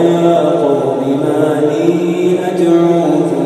ويا قوم ما لي أدعوكم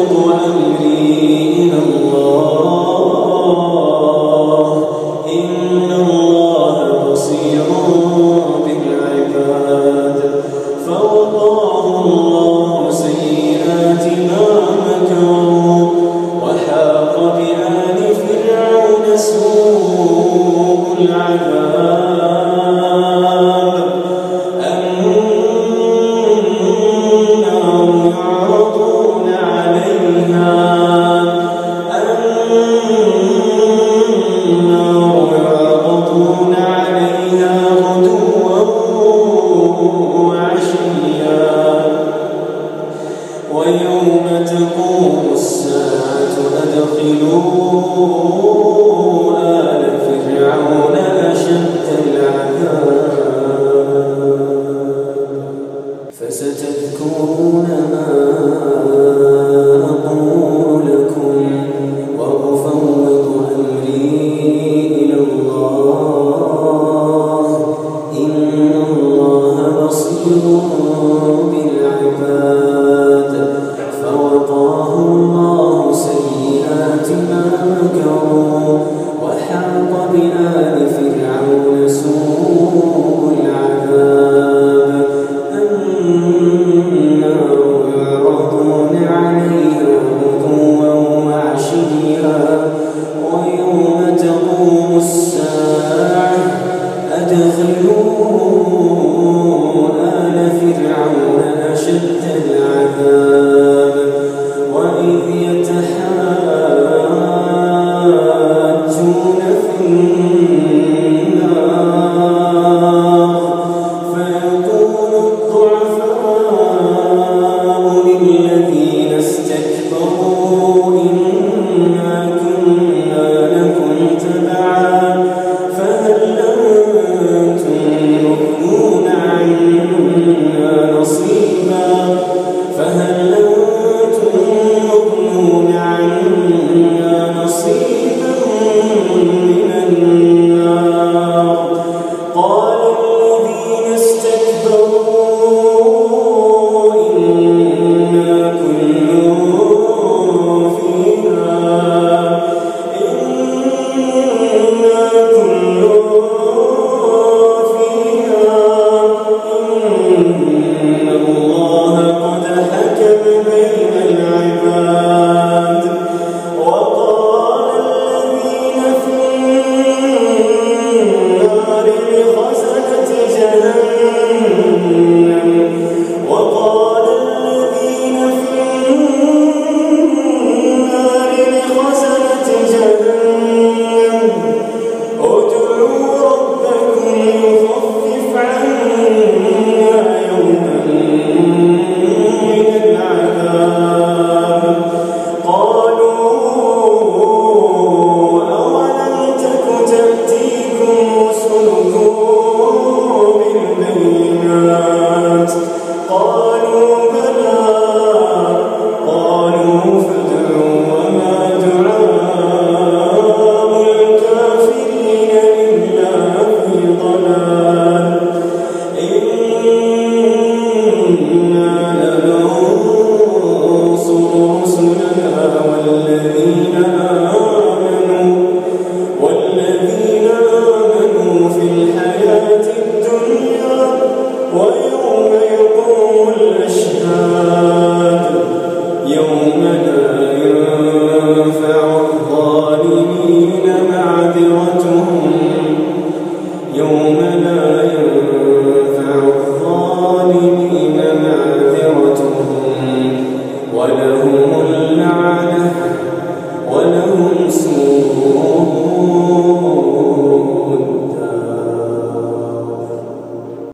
فذوقوا أمري يوم تقوم الساعة أدخلوا آل فرعون أشد العذاب.